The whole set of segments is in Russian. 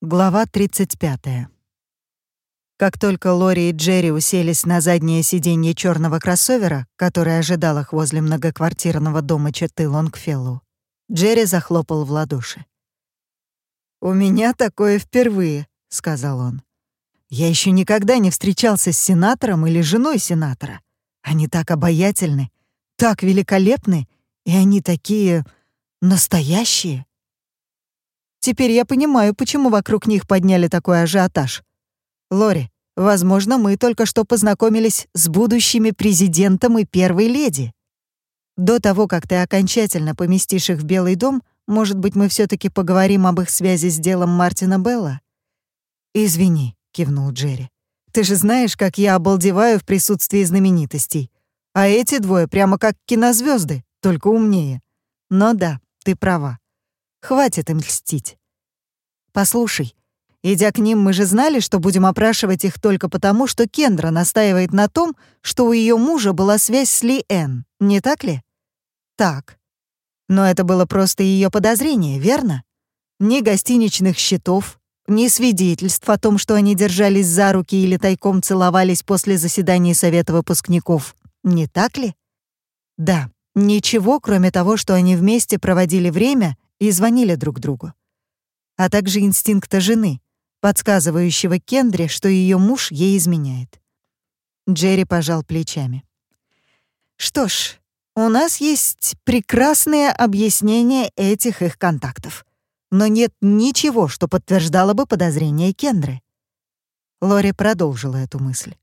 Глава 35. Как только Лори и Джерри уселись на заднее сиденье черного кроссовера, который ожидал их возле многоквартирного дома черты Лонгфеллоу, Джерри захлопал в ладоши. «У меня такое впервые», — сказал он. «Я еще никогда не встречался с сенатором или женой сенатора. Они так обаятельны, так великолепны, и они такие настоящие». Теперь я понимаю, почему вокруг них подняли такой ажиотаж. Лори, возможно, мы только что познакомились с будущими президентом и первой леди. До того, как ты окончательно поместишь их в Белый дом, может быть, мы все таки поговорим об их связи с делом Мартина Белла? «Извини», — кивнул Джерри. «Ты же знаешь, как я обалдеваю в присутствии знаменитостей. А эти двое прямо как кинозвезды, только умнее. Но да, ты права. Хватит им льстить. Послушай, идя к ним, мы же знали, что будем опрашивать их только потому, что Кендра настаивает на том, что у ее мужа была связь с Ли Эн, не так ли? Так. Но это было просто ее подозрение, верно? Ни гостиничных счетов, ни свидетельств о том, что они держались за руки или тайком целовались после заседания совета выпускников. Не так ли? Да, ничего, кроме того, что они вместе проводили время и звонили друг другу. А также инстинкта жены, подсказывающего Кендре, что ее муж ей изменяет. Джерри пожал плечами. «Что ж, у нас есть прекрасное объяснение этих их контактов, но нет ничего, что подтверждало бы подозрения Кендры». Лори продолжила эту мысль.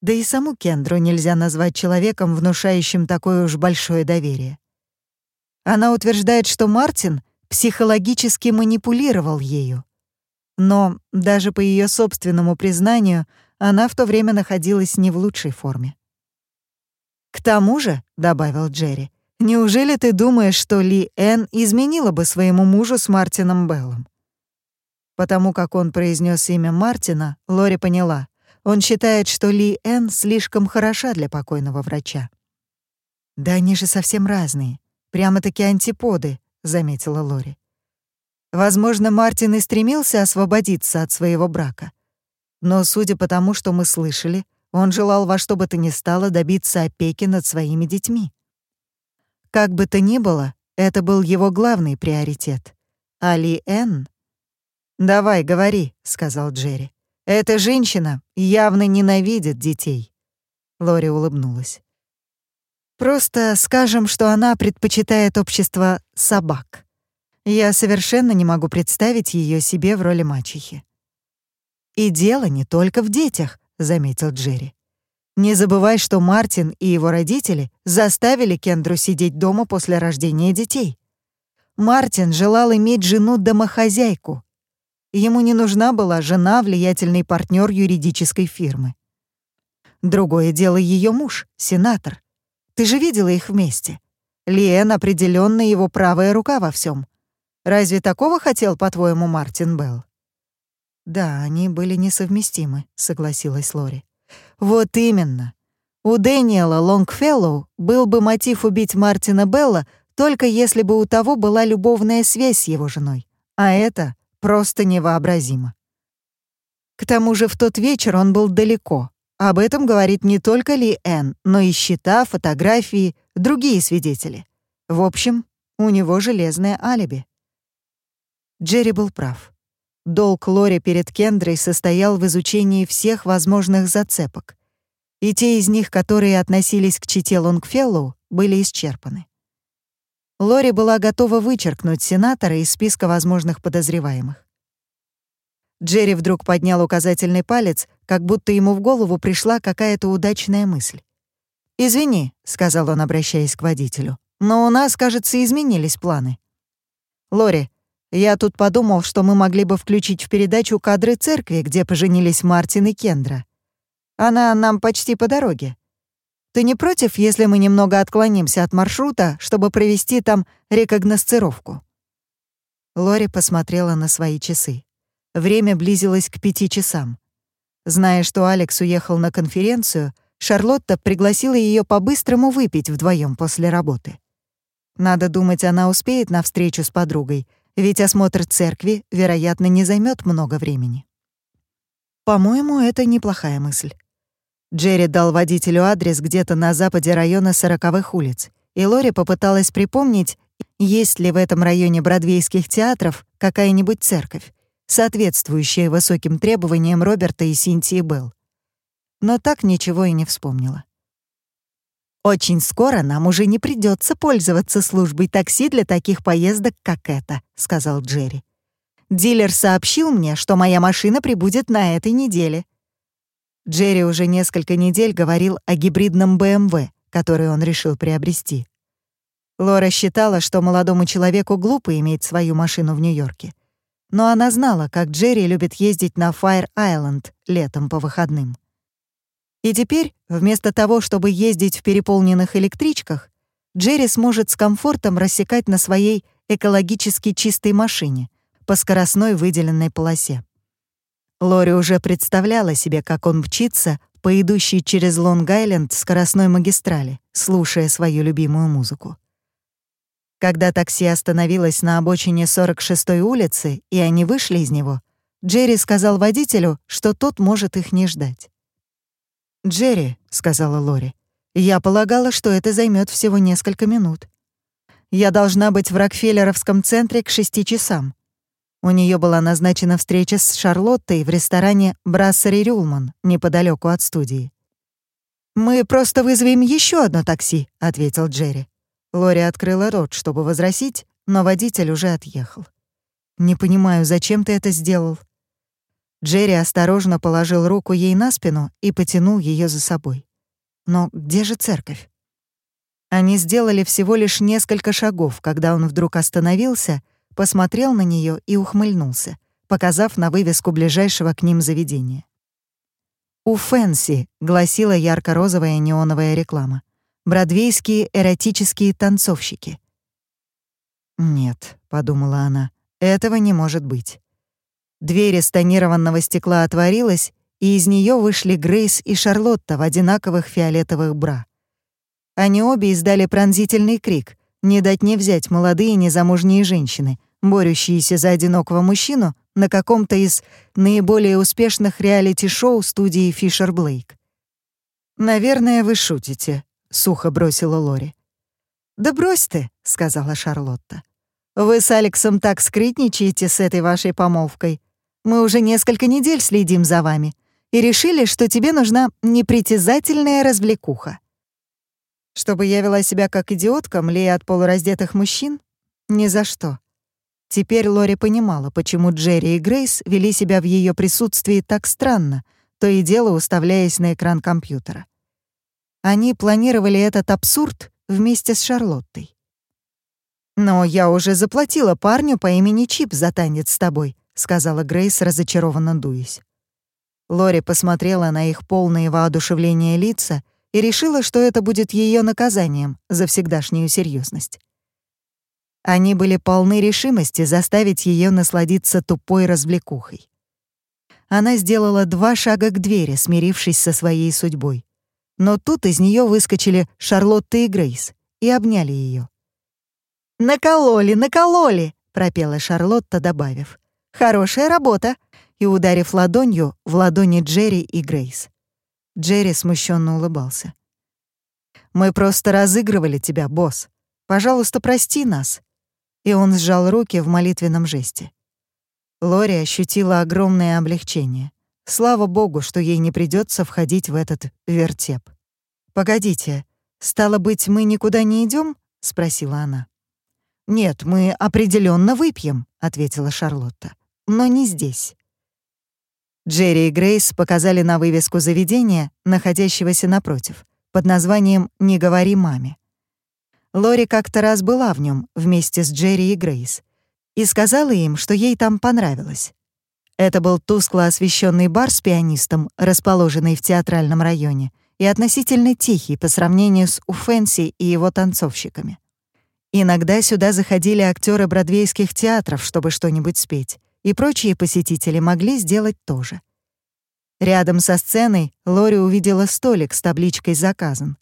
Да и саму Кендру нельзя назвать человеком, внушающим такое уж большое доверие. Она утверждает, что Мартин психологически манипулировал ею. Но даже по ее собственному признанию, она в то время находилась не в лучшей форме. «К тому же», — добавил Джерри, «неужели ты думаешь, что Ли Энн изменила бы своему мужу с Мартином Беллом?» Потому как он произнес имя Мартина, Лори поняла. Он считает, что Ли Энн слишком хороша для покойного врача. Да они же совсем разные. Прямо-таки антиподы, заметила Лори. Возможно, Мартин и стремился освободиться от своего брака. Но, судя по тому, что мы слышали, он желал во что бы то ни стало добиться опеки над своими детьми. Как бы то ни было, это был его главный приоритет. Али Энн... «Давай, говори», — сказал Джерри. «Эта женщина явно ненавидит детей». Лори улыбнулась. Просто скажем, что она предпочитает общество собак. Я совершенно не могу представить ее себе в роли мачехи. «И дело не только в детях», — заметил Джерри. «Не забывай, что Мартин и его родители заставили Кендру сидеть дома после рождения детей. Мартин желал иметь жену-домохозяйку. Ему не нужна была жена, влиятельный партнер юридической фирмы. Другое дело ее муж, сенатор — ты же видела их вместе. Лиэн определенно его правая рука во всем. Разве такого хотел, по-твоему, Мартин Белл? Да, они были несовместимы, согласилась Лори. Вот именно. У Дэниела Лонгфеллоу был бы мотив убить Мартина Белла только если бы у того была любовная связь с его женой. А это просто невообразимо. К тому же в тот вечер он был далеко, об этом говорит не только Ли Эн, но и счета, фотографии, другие свидетели. В общем, у него железное алиби. Джерри был прав. Долг Лори перед Кендрой состоял в изучении всех возможных зацепок, и те из них, которые относились к чете Лонгфеллоу, были исчерпаны. Лори была готова вычеркнуть сенатора из списка возможных подозреваемых. Джерри вдруг поднял указательный палец, как будто ему в голову пришла какая-то удачная мысль. «Извини», — сказал он, обращаясь к водителю, «но у нас, кажется, изменились планы». «Лори, я тут подумал, что мы могли бы включить в передачу кадры церкви, где поженились Мартин и Кендра. Она нам почти по дороге. Ты не против, если мы немного отклонимся от маршрута, чтобы провести там рекогносцировку?» Лори посмотрела на свои часы. Время близилось к пяти часам. Зная, что Алекс уехал на конференцию, Шарлотта пригласила ее по-быстрому выпить вдвоем после работы. Надо думать, она успеет на встречу с подругой, ведь осмотр церкви, вероятно, не займет много времени. По-моему, это неплохая мысль. Джерри дал водителю адрес где-то на западе района сороковых улиц, и Лори попыталась припомнить, есть ли в этом районе бродвейских театров какая-нибудь церковь, соответствующая высоким требованиям Роберта и Синтии Белл. Но так ничего и не вспомнила. «Очень скоро нам уже не придется пользоваться службой такси для таких поездок, как эта», — сказал Джерри. «Дилер сообщил мне, что моя машина прибудет на этой неделе». Джерри уже несколько недель говорил о гибридном БМВ, который он решил приобрести. Лора считала, что молодому человеку глупо иметь свою машину в Нью-Йорке. Но она знала, как Джерри любит ездить на Файр-Айленд летом по выходным. И теперь, вместо того, чтобы ездить в переполненных электричках, Джерри сможет с комфортом рассекать на своей экологически чистой машине по скоростной выделенной полосе. Лори уже представляла себе, как он мчится по идущей через Лонг-Айленд скоростной магистрали, слушая свою любимую музыку. Когда такси остановилось на обочине 46-й улицы, и они вышли из него, Джерри сказал водителю, что тот может их не ждать. «Джерри», — сказала Лори, — «я полагала, что это займет всего несколько минут. Я должна быть в Рокфеллеровском центре к шести часам. У нее была назначена встреча с Шарлоттой в ресторане «Брассери Рюлман» неподалеку от студии. «Мы просто вызовем еще одно такси», — ответил Джерри. Лори открыла рот, чтобы возразить, но водитель уже отъехал. «Не понимаю, зачем ты это сделал?» Джерри осторожно положил руку ей на спину и потянул ее за собой. «Но где же церковь?» Они сделали всего лишь несколько шагов, когда он вдруг остановился, посмотрел на нее и ухмыльнулся, показав на вывеску ближайшего к ним заведения. «У Фэнси», — гласила ярко-розовая неоновая реклама бродвейские эротические танцовщики. «Нет», — подумала она, — «этого не может быть». Дверь из тонированного стекла отворилась, и из нее вышли Грейс и Шарлотта в одинаковых фиолетовых бра. Они обе издали пронзительный крик, не дать не взять молодые незамужние женщины, борющиеся за одинокого мужчину на каком-то из наиболее успешных реалити-шоу студии Фишер Блейк. «Наверное, вы шутите», — сухо бросила Лори. «Да брось ты», — сказала Шарлотта. «Вы с Алексом так скрытничаете с этой вашей помолвкой. Мы уже несколько недель следим за вами и решили, что тебе нужна непритязательная развлекуха». Чтобы я вела себя как идиотка, млея от полураздетых мужчин? Ни за что. Теперь Лори понимала, почему Джерри и Грейс вели себя в ее присутствии так странно, то и дело уставляясь на экран компьютера. Они планировали этот абсурд вместе с Шарлоттой. «Но я уже заплатила парню по имени Чип за танец с тобой», — сказала Грейс, разочарованно дуясь. Лори посмотрела на их полные воодушевления лица и решила, что это будет ее наказанием за всегдашнюю серьезность. Они были полны решимости заставить ее насладиться тупой развлекухой. Она сделала два шага к двери, смирившись со своей судьбой. Но тут из нее выскочили Шарлотта и Грейс и обняли ее. «Накололи, накололи!» — пропела Шарлотта, добавив. «Хорошая работа!» и ударив ладонью в ладони Джерри и Грейс. Джерри смущенно улыбался. «Мы просто разыгрывали тебя, босс. Пожалуйста, прости нас». И он сжал руки в молитвенном жесте. Лори ощутила огромное облегчение. Слава богу, что ей не придется входить в этот вертеп. «Погодите, стало быть, мы никуда не идем? спросила она. «Нет, мы определенно выпьем», — ответила Шарлотта. «Но не здесь». Джерри и Грейс показали на вывеску заведения, находящегося напротив, под названием «Не говори маме». Лори как-то раз была в нем вместе с Джерри и Грейс и сказала им, что ей там понравилось. Это был тускло освещенный бар с пианистом, расположенный в театральном районе, и относительно тихий по сравнению с Уфенси и его танцовщиками. Иногда сюда заходили актеры бродвейских театров, чтобы что-нибудь спеть, и прочие посетители могли сделать то же. Рядом со сценой Лори увидела столик с табличкой «Заказан».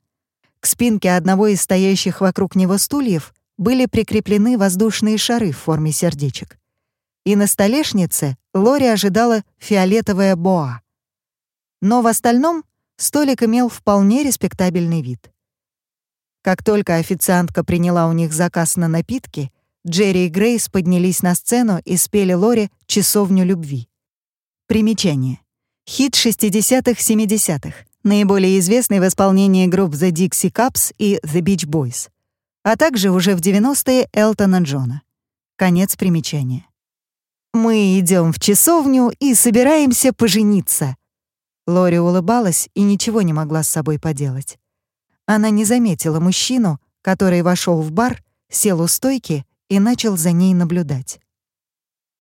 К спинке одного из стоящих вокруг него стульев были прикреплены воздушные шары в форме сердечек. И на столешнице Лори ожидала фиолетовая боа. Но в остальном столик имел вполне респектабельный вид. Как только официантка приняла у них заказ на напитки, Джерри и Грейс поднялись на сцену и спели Лори «Часовню любви». Примечание. Хит 60-х-70-х, наиболее известный в исполнении групп The Dixie Cups и The Beach Boys, а также уже в 90-е Элтона Джона. Конец примечания. «Мы идем в часовню и собираемся пожениться». Лори улыбалась и ничего не могла с собой поделать. Она не заметила мужчину, который вошел в бар, сел у стойки и начал за ней наблюдать.